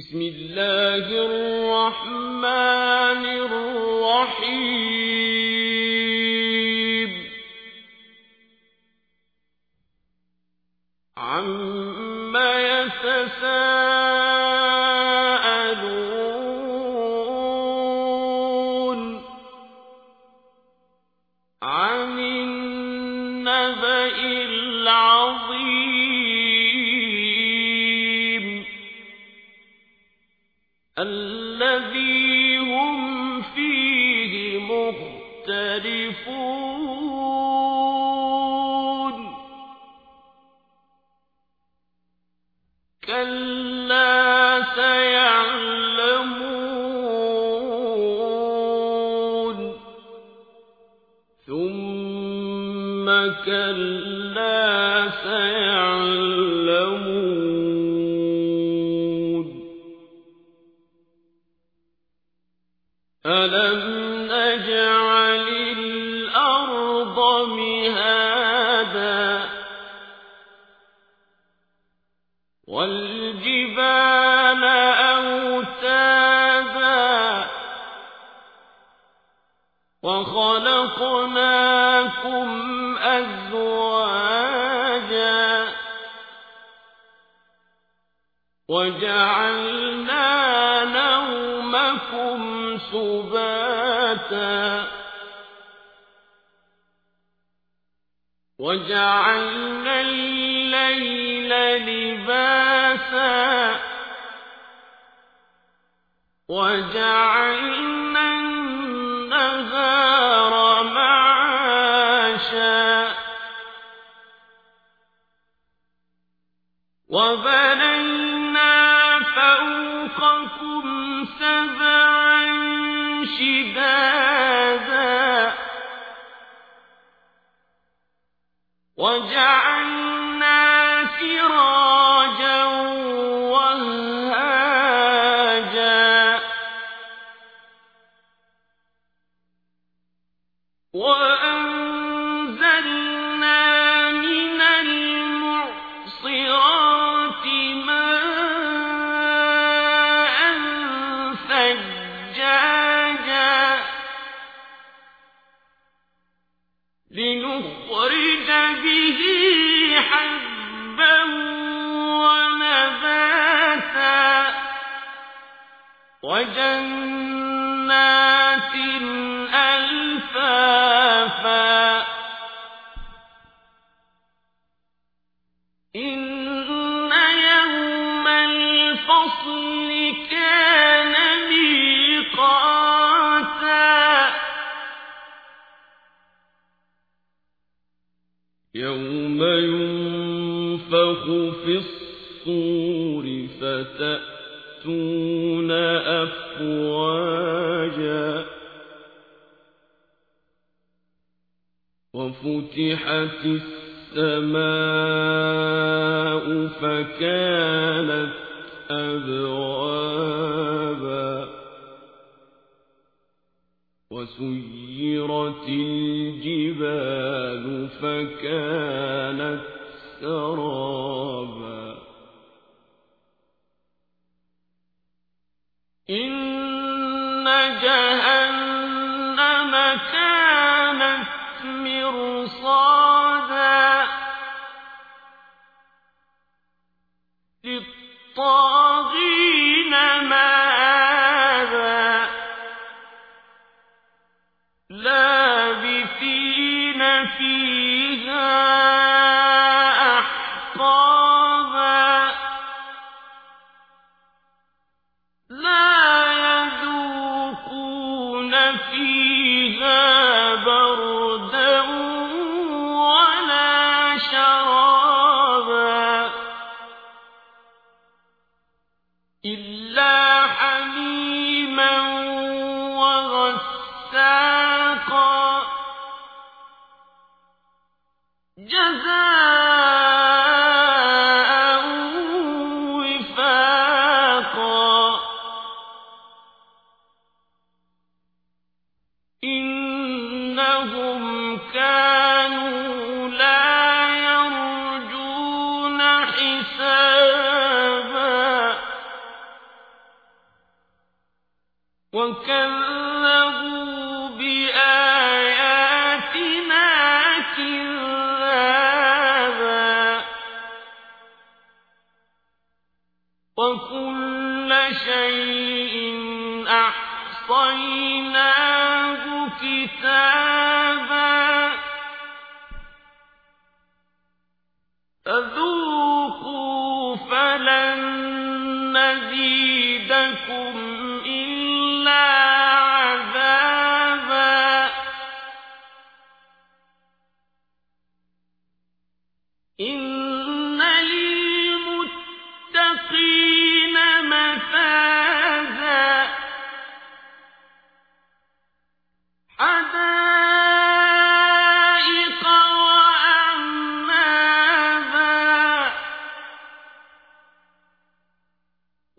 بسم الله الرحمن الرحيم. عم يتساءلون عن النبأ مختلفون كلا سيعلمون. ثم كلا سيعلمون. والجبال أوتادا وخلقناكم أزواجا وجعلنا نومكم سباتا وجعلنا الليل لباسا وجعلنا النهار معاشا وبنينا فوقكم سبعا شدادا وجعلنا سراجا وجنات ألفافا. إن يوم الفصل كان ميقاتا. يوم ينفخ في الصور فتأتون أفواجا وفتحت السماء فكانت أبوابا وسيرت الجبال فكانت سرابا لابثين فيها جزاء وفاقا. إنهم كانوا لا يرجون حسابا. وكان وكل شيء أحصيناه كتاب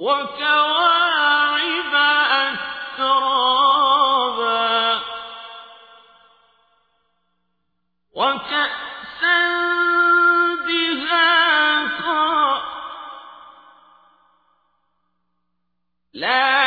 وكواعب أترابا وكأسا دهاقا لا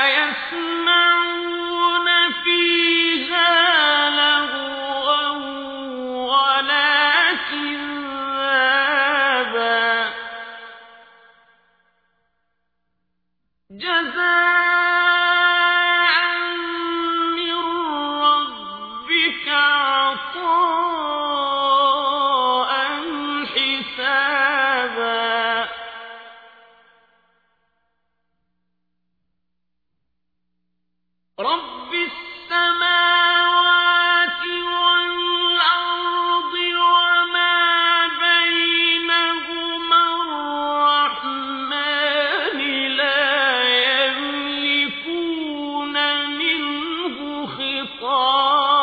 我。